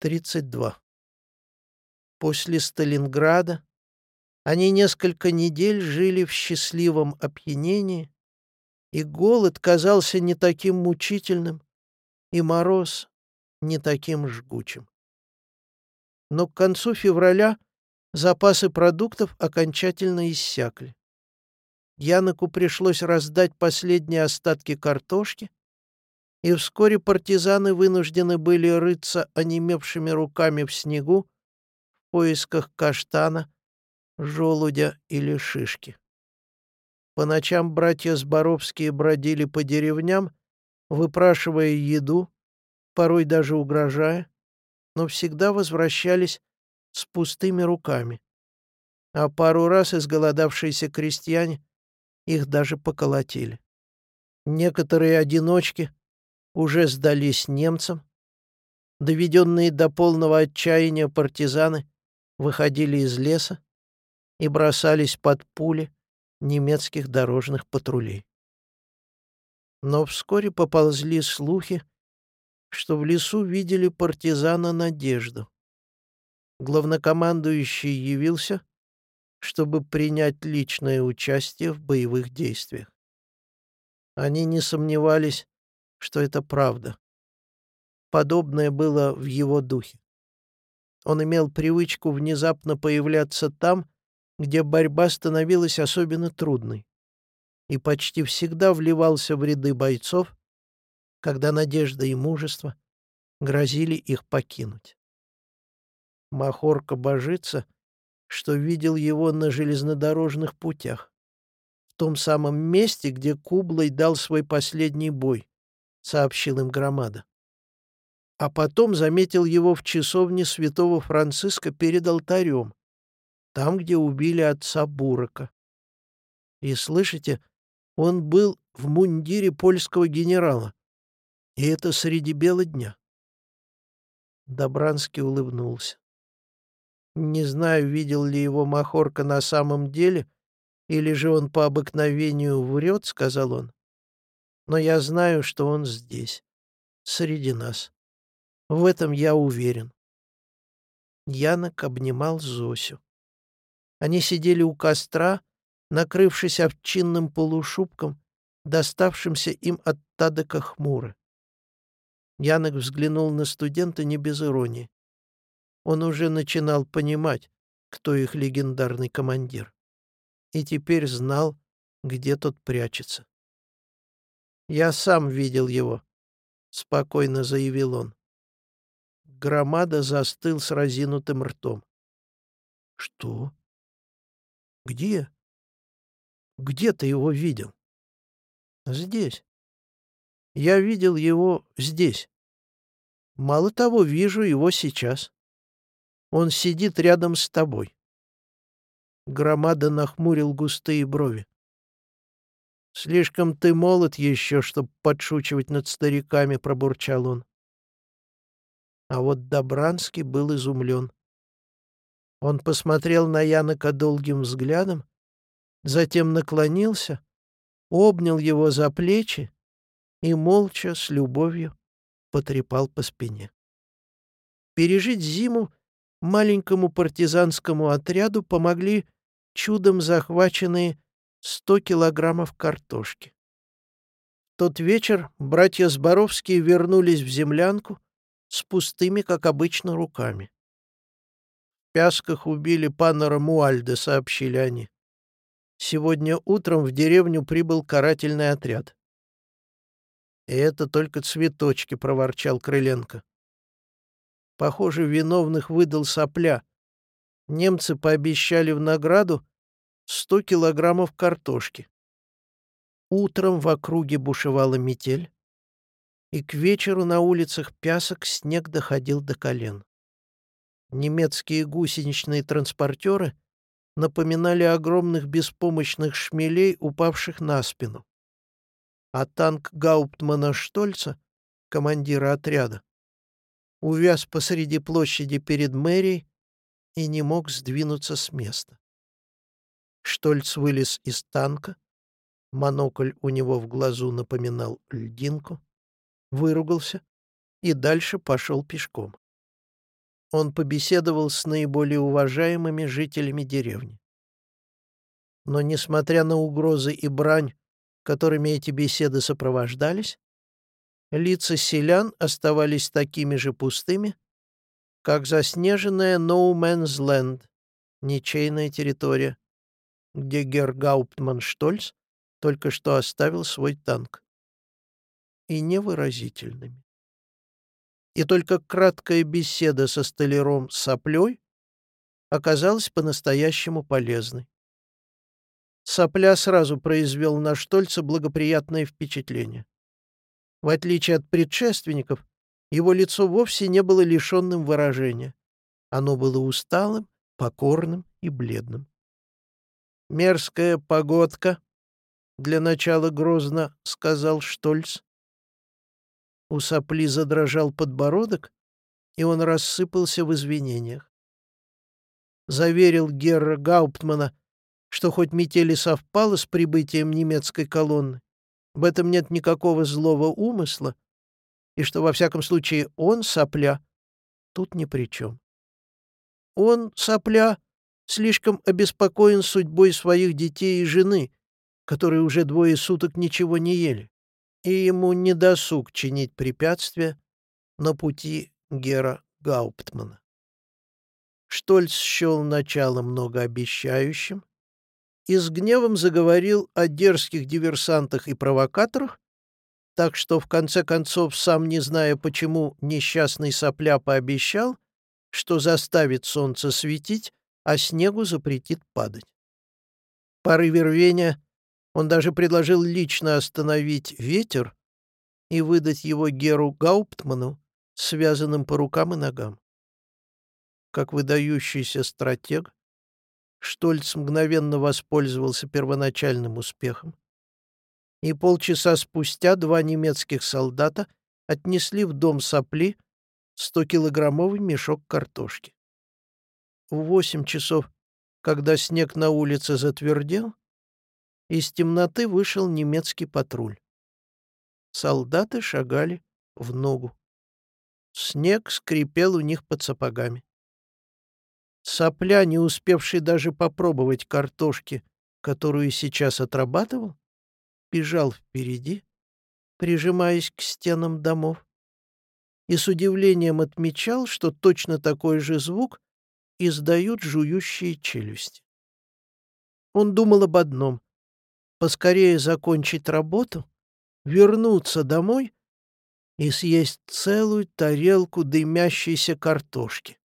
32. После Сталинграда они несколько недель жили в счастливом опьянении, и голод казался не таким мучительным, и мороз не таким жгучим. Но к концу февраля запасы продуктов окончательно иссякли. Яноку пришлось раздать последние остатки картошки, и вскоре партизаны вынуждены были рыться онемевшими руками в снегу в поисках каштана, желудя или шишки. По ночам братья Зборовские бродили по деревням, выпрашивая еду, порой даже угрожая, но всегда возвращались с пустыми руками. А пару раз изголодавшиеся крестьяне их даже поколотили. Некоторые одиночки уже сдались немцам. Доведенные до полного отчаяния партизаны выходили из леса и бросались под пули немецких дорожных патрулей. Но вскоре поползли слухи, что в лесу видели партизана Надежду. Главнокомандующий явился, чтобы принять личное участие в боевых действиях. Они не сомневались, что это правда. Подобное было в его духе. Он имел привычку внезапно появляться там, где борьба становилась особенно трудной, и почти всегда вливался в ряды бойцов, когда надежда и мужество грозили их покинуть. Махорка божится, что видел его на железнодорожных путях, в том самом месте, где Кублай дал свой последний бой, сообщил им Громада. А потом заметил его в часовне святого Франциска перед алтарем, там, где убили отца Бурака. И слышите, он был в мундире польского генерала, и это среди бела дня. Добранский улыбнулся. Не знаю, видел ли его Махорка на самом деле, или же он по обыкновению врет, — сказал он но я знаю, что он здесь, среди нас. В этом я уверен. Янок обнимал Зосю. Они сидели у костра, накрывшись овчинным полушубком, доставшимся им от Тадека хмуры. Янок взглянул на студента не без иронии. Он уже начинал понимать, кто их легендарный командир. И теперь знал, где тот прячется. «Я сам видел его», — спокойно заявил он. Громада застыл с разинутым ртом. «Что? Где? Где ты его видел?» «Здесь. Я видел его здесь. Мало того, вижу его сейчас. Он сидит рядом с тобой». Громада нахмурил густые брови. «Слишком ты молод еще, чтобы подшучивать над стариками», — пробурчал он. А вот Добранский был изумлен. Он посмотрел на Янока долгим взглядом, затем наклонился, обнял его за плечи и молча, с любовью, потрепал по спине. Пережить зиму маленькому партизанскому отряду помогли чудом захваченные сто килограммов картошки. Тот вечер братья Зборовские вернулись в землянку с пустыми, как обычно, руками. В Пясках убили пана Рамуальда, сообщили они. Сегодня утром в деревню прибыл карательный отряд. «И это только цветочки», — проворчал Крыленко. Похоже, виновных выдал сопля. Немцы пообещали в награду 100 килограммов картошки. Утром в округе бушевала метель, и к вечеру на улицах Пясок снег доходил до колен. Немецкие гусеничные транспортеры напоминали огромных беспомощных шмелей, упавших на спину. А танк Гауптмана Штольца, командира отряда, увяз посреди площади перед мэрией и не мог сдвинуться с места. Штольц вылез из танка. Монокль у него в глазу напоминал льдинку. Выругался и дальше пошел пешком. он побеседовал с наиболее уважаемыми жителями деревни. Но, несмотря на угрозы и брань, которыми эти беседы сопровождались, лица селян оставались такими же пустыми, как заснеженная No Man's Land, ничейная территория, где Гергауптман Штольц только что оставил свой танк. И невыразительными. И только краткая беседа со столяром Соплей оказалась по-настоящему полезной. Сопля сразу произвел на Штольца благоприятное впечатление. В отличие от предшественников, его лицо вовсе не было лишенным выражения. Оно было усталым, покорным и бледным. «Мерзкая погодка», — для начала грозно сказал Штольц. У сопли задрожал подбородок, и он рассыпался в извинениях. Заверил Герра Гауптмана, что хоть метели совпало с прибытием немецкой колонны, в этом нет никакого злого умысла, и что, во всяком случае, он, сопля, тут ни при чем. Он, сопля, слишком обеспокоен судьбой своих детей и жены, которые уже двое суток ничего не ели, и ему не досуг чинить препятствия на пути Гера Гауптмана. Штольц счел начало многообещающим и с гневом заговорил о дерзких диверсантах и провокаторах, так что, в конце концов, сам не зная почему, несчастный сопля пообещал, что заставит солнце светить, а снегу запретит падать. В порыве рвения он даже предложил лично остановить ветер и выдать его Геру Гауптману, связанным по рукам и ногам. Как выдающийся стратег, Штольц мгновенно воспользовался первоначальным успехом и полчаса спустя два немецких солдата отнесли в дом сопли 100-килограммовый мешок картошки. В восемь часов, когда снег на улице затвердел, из темноты вышел немецкий патруль. Солдаты шагали в ногу. Снег скрипел у них под сапогами. Сопля, не успевший даже попробовать картошки, которую сейчас отрабатывал, бежал впереди, прижимаясь к стенам домов, и с удивлением отмечал, что точно такой же звук издают жующие челюсти. Он думал об одном — поскорее закончить работу, вернуться домой и съесть целую тарелку дымящейся картошки.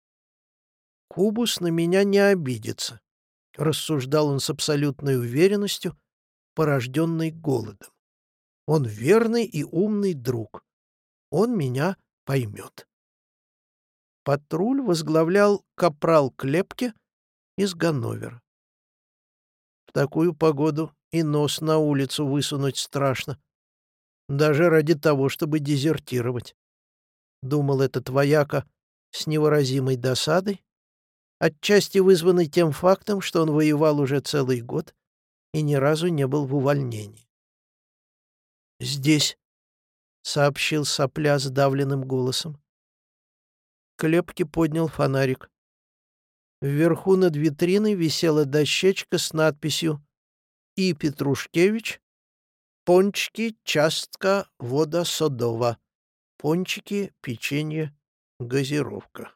Кубус на меня не обидится, — рассуждал он с абсолютной уверенностью, порожденный голодом. Он верный и умный друг. Он меня поймет. Патруль возглавлял капрал Клепке из Ганновера. В такую погоду и нос на улицу высунуть страшно. Даже ради того, чтобы дезертировать. Думал этот вояка с невыразимой досадой, отчасти вызванный тем фактом, что он воевал уже целый год и ни разу не был в увольнении. «Здесь», — сообщил сопля сдавленным голосом. Клепки поднял фонарик. Вверху над витриной висела дощечка с надписью «И. Петрушкевич. Пончики, частка, вода содова. Пончики, печенье, газировка».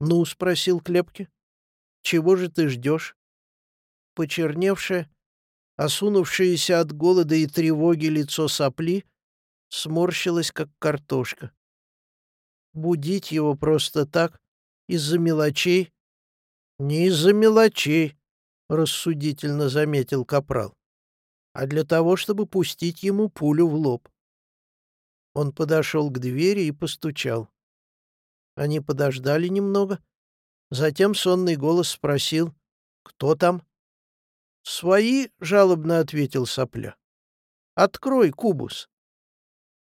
«Ну?» — спросил Клепки. «Чего же ты ждешь?» Почерневшая, Осунувшееся от голода и тревоги лицо сопли сморщилось, как картошка. Будить его просто так, из-за мелочей? Не из-за мелочей, — рассудительно заметил Капрал, а для того, чтобы пустить ему пулю в лоб. Он подошел к двери и постучал. Они подождали немного. Затем сонный голос спросил, «Кто там?» «Свои», — жалобно ответил сопля. «Открой, Кубус».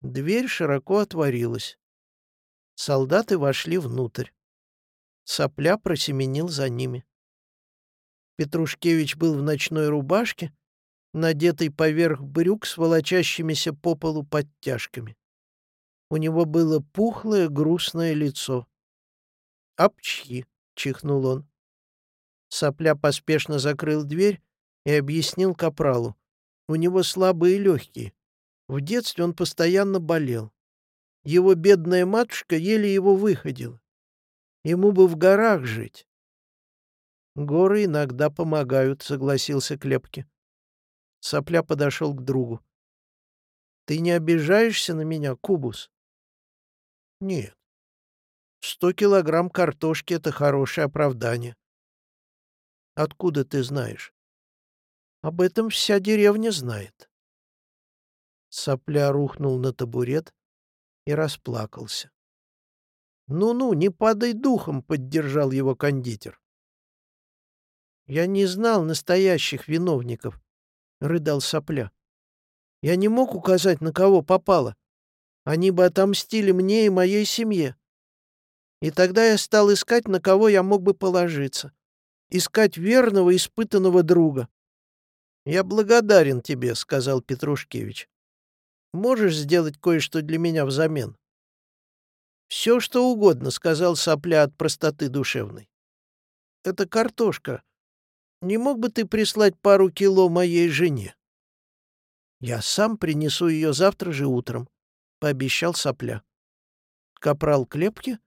Дверь широко отворилась. Солдаты вошли внутрь. Сопля просеменил за ними. Петрушкевич был в ночной рубашке, надетой поверх брюк с волочащимися по полу подтяжками. У него было пухлое грустное лицо. «Апчхи!» — чихнул он. Сопля поспешно закрыл дверь и объяснил капралу. У него слабые легкие. В детстве он постоянно болел. Его бедная матушка еле его выходила. Ему бы в горах жить. «Горы иногда помогают», — согласился Клепки. Сопля подошел к другу. «Ты не обижаешься на меня, Кубус?» «Нет. Сто килограмм картошки — это хорошее оправдание». «Откуда ты знаешь?» «Об этом вся деревня знает». Сопля рухнул на табурет и расплакался. «Ну-ну, не падай духом», — поддержал его кондитер. «Я не знал настоящих виновников», — рыдал сопля. «Я не мог указать, на кого попало. Они бы отомстили мне и моей семье. И тогда я стал искать, на кого я мог бы положиться. Искать верного, испытанного друга». «Я благодарен тебе», — сказал Петрушкевич. «Можешь сделать кое-что для меня взамен?» «Все, что угодно», — сказал сопля от простоты душевной. «Это картошка. Не мог бы ты прислать пару кило моей жене?» «Я сам принесу ее завтра же утром», — пообещал сопля. Капрал Клепки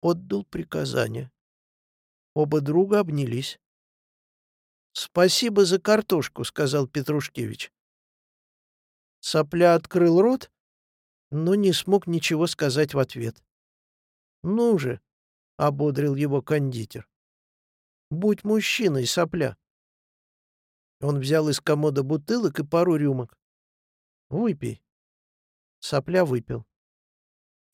отдал приказание. Оба друга обнялись. «Спасибо за картошку», — сказал Петрушкевич. Сопля открыл рот, но не смог ничего сказать в ответ. «Ну же», — ободрил его кондитер. Будь мужчиной, сопля. Он взял из комода бутылок и пару рюмок. Выпей. Сопля выпил.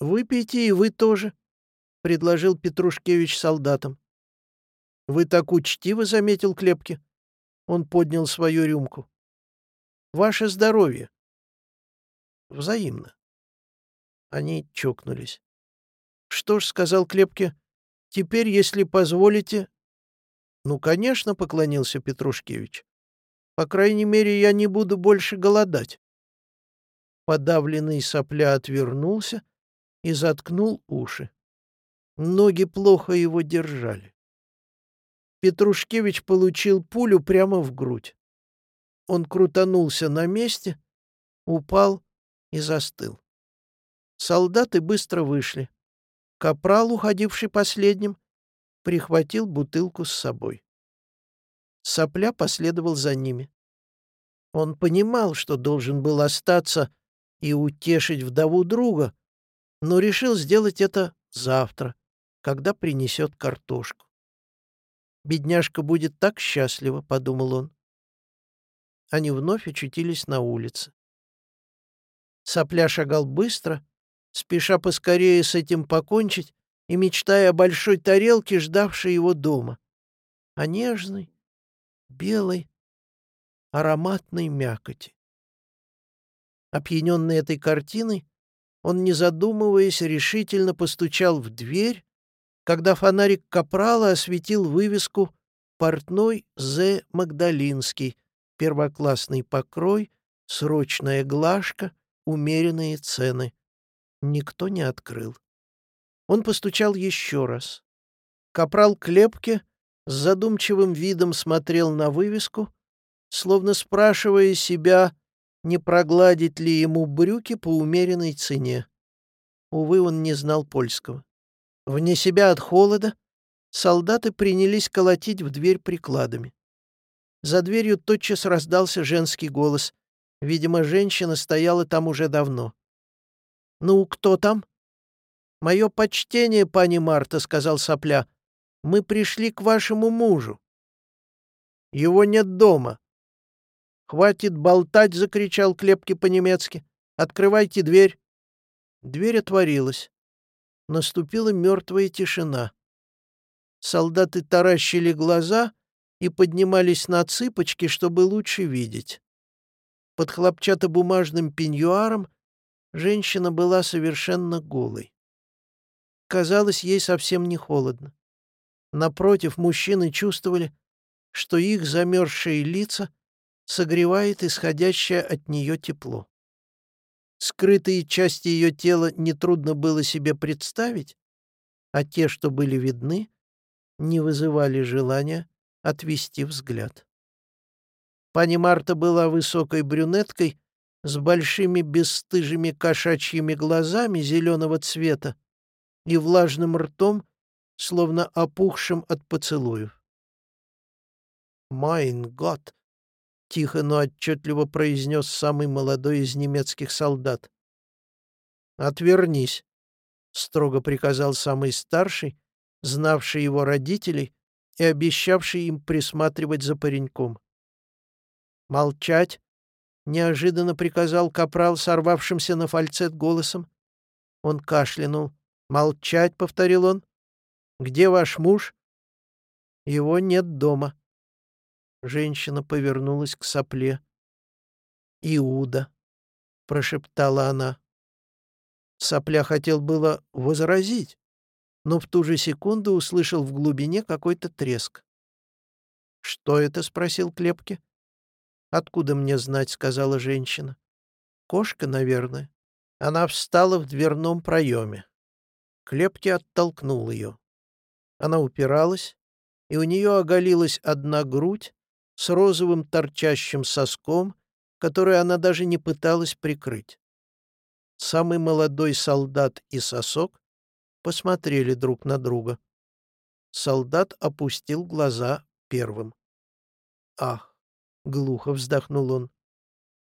Выпейте и вы тоже, — предложил Петрушкевич солдатам. Вы так учтиво, — заметил Клепки. Он поднял свою рюмку. Ваше здоровье. Взаимно. Они чокнулись. Что ж, — сказал Клепке, — теперь, если позволите, «Ну, конечно», — поклонился Петрушкевич. «По крайней мере, я не буду больше голодать». Подавленный сопля отвернулся и заткнул уши. Ноги плохо его держали. Петрушкевич получил пулю прямо в грудь. Он крутанулся на месте, упал и застыл. Солдаты быстро вышли. Капрал, уходивший последним, прихватил бутылку с собой. Сопля последовал за ними. Он понимал, что должен был остаться и утешить вдову друга, но решил сделать это завтра, когда принесет картошку. «Бедняжка будет так счастлива», — подумал он. Они вновь очутились на улице. Сопля шагал быстро, спеша поскорее с этим покончить, и мечтая о большой тарелке, ждавшей его дома, о нежной, белой, ароматной мякоти. Опьяненный этой картиной, он, не задумываясь, решительно постучал в дверь, когда фонарик Капрала осветил вывеску «Портной З. Магдалинский», первоклассный покрой, срочная глажка, умеренные цены. Никто не открыл. Он постучал еще раз. Капрал Клепке с задумчивым видом смотрел на вывеску, словно спрашивая себя, не прогладить ли ему брюки по умеренной цене. Увы, он не знал польского. Вне себя от холода солдаты принялись колотить в дверь прикладами. За дверью тотчас раздался женский голос. Видимо, женщина стояла там уже давно. «Ну, кто там?» «Мое почтение, пани Марта», — сказал Сопля. «Мы пришли к вашему мужу». «Его нет дома». «Хватит болтать!» — закричал Клепки по-немецки. «Открывайте дверь!» Дверь отворилась. Наступила мертвая тишина. Солдаты таращили глаза и поднимались на цыпочки, чтобы лучше видеть. Под хлопчатобумажным пеньюаром женщина была совершенно голой. Казалось, ей совсем не холодно. Напротив, мужчины чувствовали, что их замерзшие лица согревает исходящее от нее тепло. Скрытые части ее тела нетрудно было себе представить, а те, что были видны, не вызывали желания отвести взгляд. Пани Марта была высокой брюнеткой с большими бесстыжими кошачьими глазами зеленого цвета и влажным ртом, словно опухшим от поцелуев. «Майн год!» — тихо, но отчетливо произнес самый молодой из немецких солдат. «Отвернись!» — строго приказал самый старший, знавший его родителей и обещавший им присматривать за пареньком. «Молчать!» — неожиданно приказал капрал, сорвавшимся на фальцет голосом. Он кашлянул. «Молчать!» — повторил он. «Где ваш муж?» «Его нет дома». Женщина повернулась к сопле. «Иуда», — прошептала она. Сопля хотел было возразить, но в ту же секунду услышал в глубине какой-то треск. «Что это?» — спросил Клепки. «Откуда мне знать?» — сказала женщина. «Кошка, наверное». Она встала в дверном проеме. Клепки оттолкнул ее. Она упиралась, и у нее оголилась одна грудь с розовым торчащим соском, который она даже не пыталась прикрыть. Самый молодой солдат и сосок посмотрели друг на друга. Солдат опустил глаза первым. «Ах!» — глухо вздохнул он.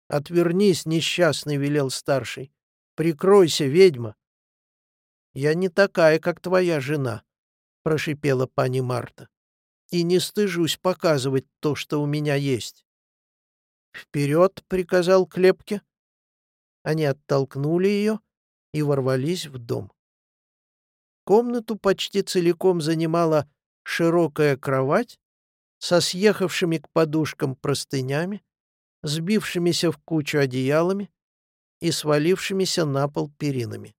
«Отвернись, несчастный!» — велел старший. «Прикройся, ведьма!» «Я не такая, как твоя жена», — прошипела пани Марта. «И не стыжусь показывать то, что у меня есть». «Вперед!» — приказал Клепке. Они оттолкнули ее и ворвались в дом. Комнату почти целиком занимала широкая кровать со съехавшими к подушкам простынями, сбившимися в кучу одеялами и свалившимися на пол перинами.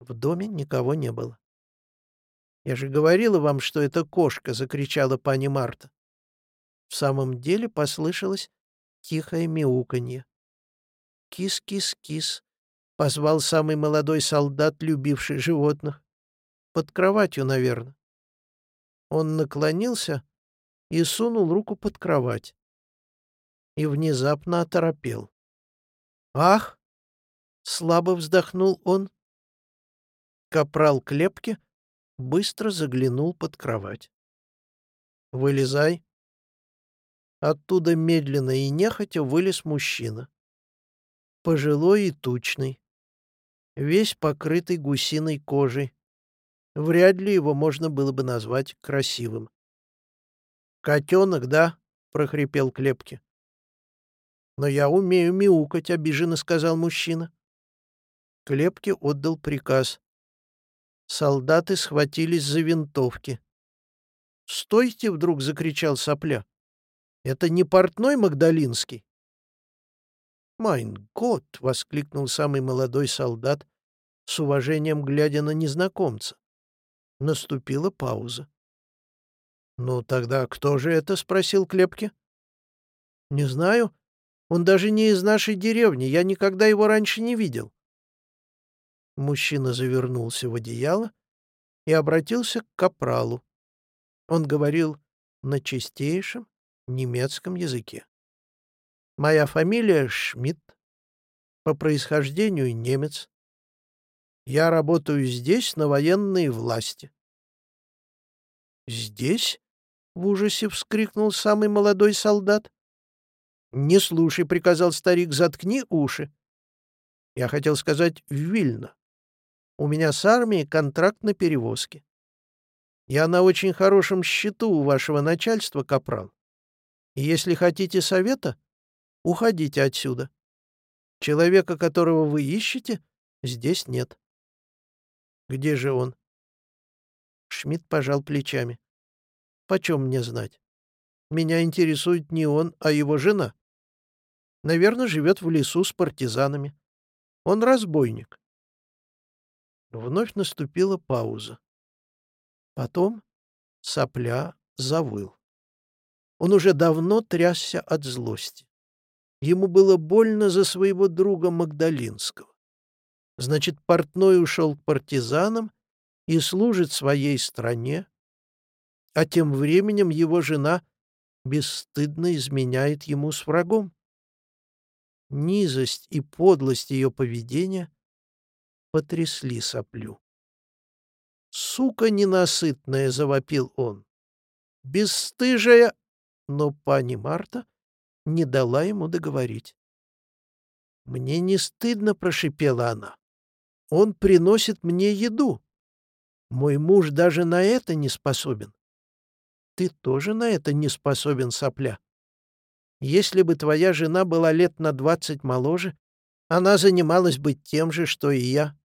В доме никого не было. «Я же говорила вам, что это кошка!» — закричала пани Марта. В самом деле послышалось тихое мяуканье. «Кис-кис-кис!» — позвал самый молодой солдат, любивший животных. «Под кроватью, наверное». Он наклонился и сунул руку под кровать. И внезапно оторопел. «Ах!» — слабо вздохнул он. Капрал Клепки быстро заглянул под кровать. «Вылезай». Оттуда медленно и нехотя вылез мужчина пожилой и тучный, весь покрытый гусиной кожей. Вряд ли его можно было бы назвать красивым. «Котенок, да?» — прохрипел Клепки. «Но я умею мяукать», — обиженно сказал мужчина. Клепки отдал приказ. Солдаты схватились за винтовки. «Стойте!» — вдруг закричал сопля. «Это не портной Магдалинский?» «Майн год!» — воскликнул самый молодой солдат, с уважением глядя на незнакомца. Наступила пауза. «Ну, тогда кто же это?» — спросил Клепки. «Не знаю. Он даже не из нашей деревни. Я никогда его раньше не видел». Мужчина завернулся в одеяло и обратился к капралу. Он говорил на чистейшем немецком языке. Моя фамилия Шмидт. По происхождению немец. Я работаю здесь, на военной власти. «Здесь?» — в ужасе вскрикнул самый молодой солдат. «Не слушай», — приказал старик, — «заткни уши». Я хотел сказать «в Вильно». У меня с армией контракт на перевозки. Я на очень хорошем счету у вашего начальства, капрал. И если хотите совета, Уходите отсюда. Человека, которого вы ищете, здесь нет. Где же он? Шмидт пожал плечами. Почем мне знать? Меня интересует не он, а его жена. Наверное, живет в лесу с партизанами. Он разбойник. Вновь наступила пауза. Потом сопля завыл. Он уже давно трясся от злости. Ему было больно за своего друга Магдалинского. Значит, портной ушел к партизанам и служит своей стране, а тем временем его жена бесстыдно изменяет ему с врагом. Низость и подлость ее поведения потрясли соплю. «Сука ненасытная!» — завопил он. «Бесстыжая!» Но пани Марта не дала ему договорить. «Мне не стыдно», — прошипела она. «Он приносит мне еду. Мой муж даже на это не способен. Ты тоже на это не способен, сопля. Если бы твоя жена была лет на двадцать моложе, она занималась бы тем же, что и я.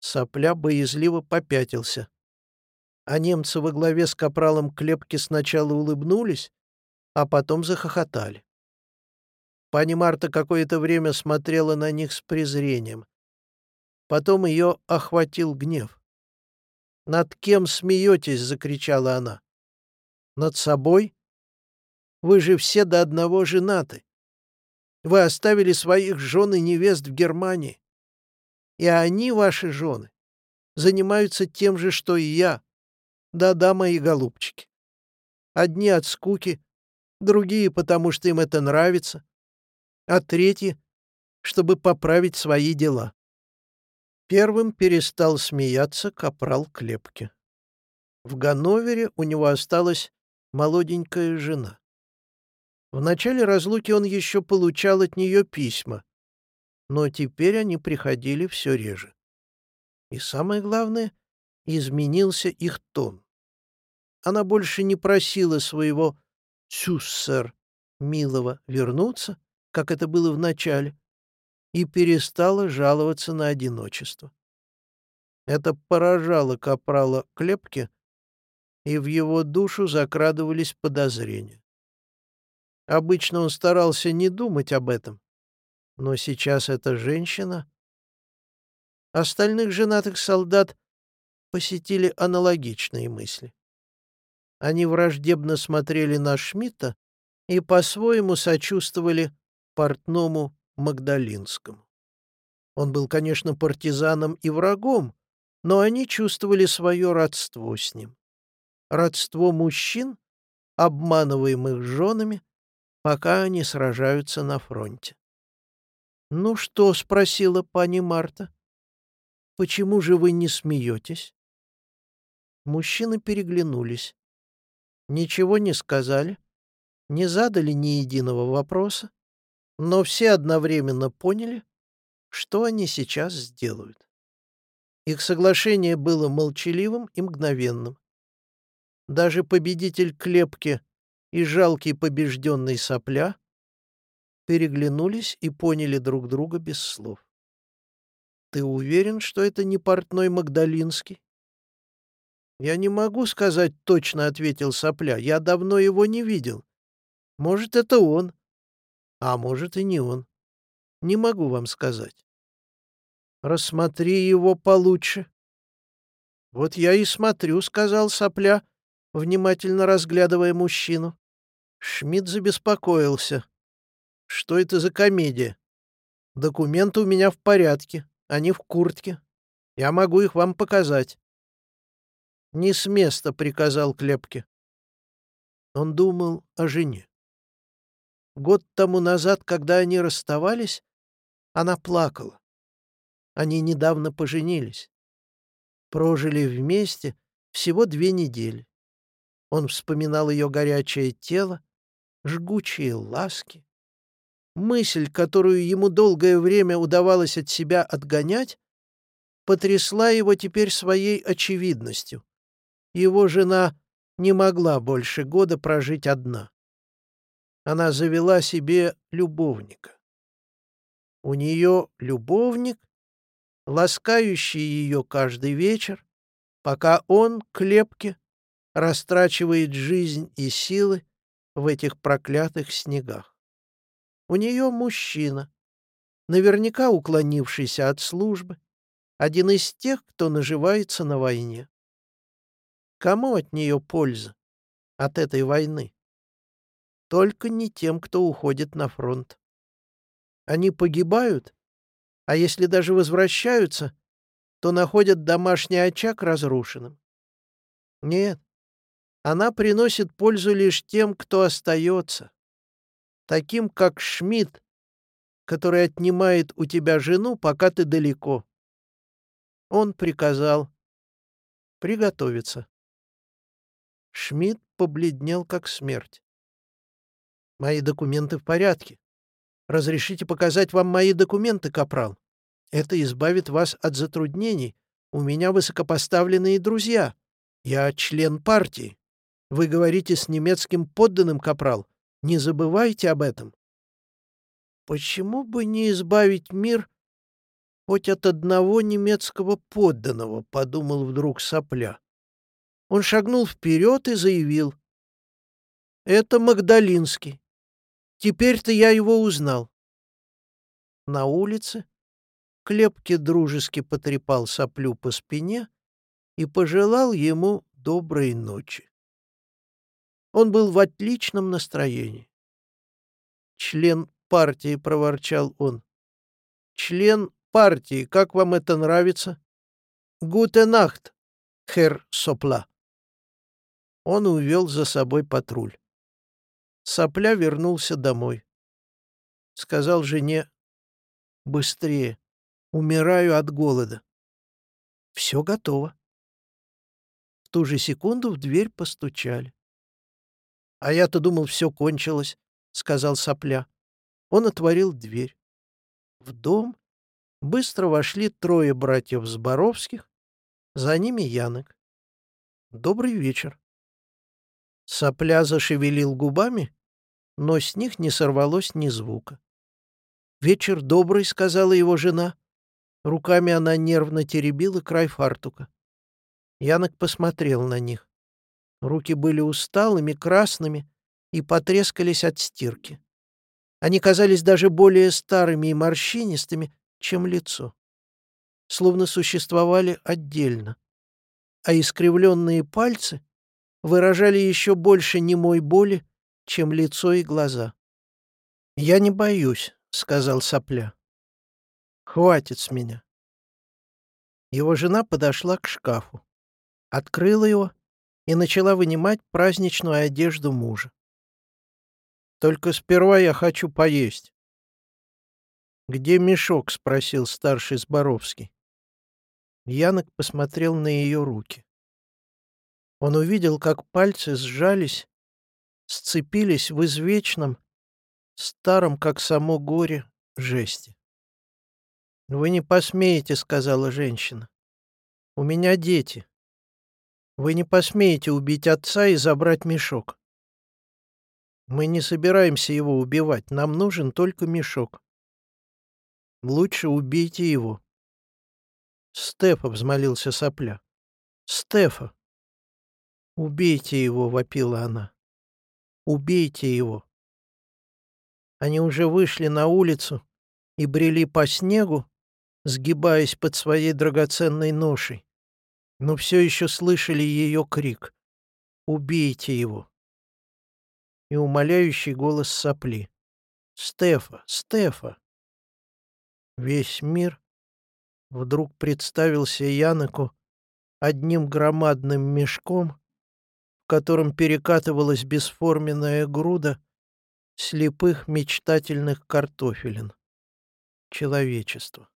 Сопля боязливо попятился. А немцы во главе с капралом Клепки сначала улыбнулись, а потом захохотали. Пани Марта какое-то время смотрела на них с презрением. Потом ее охватил гнев. «Над кем смеетесь?» — закричала она. «Над собой? Вы же все до одного женаты. Вы оставили своих жен и невест в Германии. И они, ваши жены, занимаются тем же, что и я. Да-да, мои голубчики. Одни от скуки, другие, потому что им это нравится, а третьи, чтобы поправить свои дела. Первым перестал смеяться капрал Клепки. В Ганновере у него осталась молоденькая жена. В начале разлуки он еще получал от нее письма, но теперь они приходили все реже. И самое главное, изменился их тон. Она больше не просила своего «сюссер» милого вернуться, как это было в начале, и перестала жаловаться на одиночество. Это поражало капрала Клепке, и в его душу закрадывались подозрения. Обычно он старался не думать об этом, но сейчас эта женщина... Остальных женатых солдат посетили аналогичные мысли. Они враждебно смотрели на Шмидта и по-своему сочувствовали портному Магдалинскому. Он был, конечно, партизаном и врагом, но они чувствовали свое родство с ним. Родство мужчин, обманываемых женами, пока они сражаются на фронте. «Ну что?» — спросила пани Марта. «Почему же вы не смеетесь?» Мужчины переглянулись. Ничего не сказали, не задали ни единого вопроса, но все одновременно поняли, что они сейчас сделают. Их соглашение было молчаливым и мгновенным. Даже победитель Клепки и жалкий побежденный Сопля переглянулись и поняли друг друга без слов. «Ты уверен, что это не портной Магдалинский?» «Я не могу сказать точно», — ответил Сопля. «Я давно его не видел. Может, это он, а может и не он. Не могу вам сказать. Рассмотри его получше. Вот я и смотрю, сказал сопля, внимательно разглядывая мужчину. Шмидт забеспокоился. Что это за комедия? Документы у меня в порядке, они в куртке. Я могу их вам показать. Не с места, приказал Клепке. Он думал о жене. Год тому назад, когда они расставались, она плакала. Они недавно поженились. Прожили вместе всего две недели. Он вспоминал ее горячее тело, жгучие ласки. Мысль, которую ему долгое время удавалось от себя отгонять, потрясла его теперь своей очевидностью. Его жена не могла больше года прожить одна она завела себе любовника. У нее любовник, ласкающий ее каждый вечер, пока он, Клепке, растрачивает жизнь и силы в этих проклятых снегах. У нее мужчина, наверняка уклонившийся от службы, один из тех, кто наживается на войне. Кому от нее польза, от этой войны? Только не тем, кто уходит на фронт. Они погибают, а если даже возвращаются, то находят домашний очаг разрушенным. Нет, она приносит пользу лишь тем, кто остается. Таким, как Шмидт, который отнимает у тебя жену, пока ты далеко. Он приказал приготовиться. Шмидт побледнел, как смерть. «Мои документы в порядке. Разрешите показать вам мои документы, капрал? Это избавит вас от затруднений. У меня высокопоставленные друзья. Я член партии. Вы говорите с немецким подданным, капрал. Не забывайте об этом. Почему бы не избавить мир хоть от одного немецкого подданного, подумал вдруг сопля. Он шагнул вперед и заявил. Это Магдалинский. Теперь-то я его узнал. На улице Клепки дружески потрепал соплю по спине и пожелал ему доброй ночи. Он был в отличном настроении. «Член партии», — проворчал он. «Член партии, как вам это нравится?» «Гуте нахт, хер Сопла». Он увел за собой патруль. Сопля вернулся домой. Сказал жене, «Быстрее, умираю от голода». «Все готово». В ту же секунду в дверь постучали. «А я-то думал, все кончилось», — сказал Сопля. Он отворил дверь. В дом быстро вошли трое братьев Зборовских, за ними Янок. «Добрый вечер». Сопля зашевелил губами но с них не сорвалось ни звука. «Вечер добрый», — сказала его жена. Руками она нервно теребила край фартука. Янок посмотрел на них. Руки были усталыми, красными и потрескались от стирки. Они казались даже более старыми и морщинистыми, чем лицо. Словно существовали отдельно. А искривленные пальцы выражали еще больше немой боли чем лицо и глаза. «Я не боюсь», — сказал Сопля. «Хватит с меня». Его жена подошла к шкафу, открыла его и начала вынимать праздничную одежду мужа. «Только сперва я хочу поесть». «Где мешок?» — спросил старший Зборовский. Янок посмотрел на ее руки. Он увидел, как пальцы сжались сцепились в извечном, старом, как само горе, жесте. «Вы не посмеете», — сказала женщина. «У меня дети. Вы не посмеете убить отца и забрать мешок. Мы не собираемся его убивать, нам нужен только мешок. Лучше убейте его». «Стефа», — взмолился сопля. «Стефа!» «Убейте его», — вопила она. Убейте его. Они уже вышли на улицу и брели по снегу, сгибаясь под своей драгоценной ношей, но все еще слышали ее крик «Убейте его!» и умоляющий голос сопли «Стефа! Стефа!» Весь мир вдруг представился Яноку одним громадным мешком, котором перекатывалась бесформенная груда слепых мечтательных картофелин. Человечество.